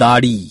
大利。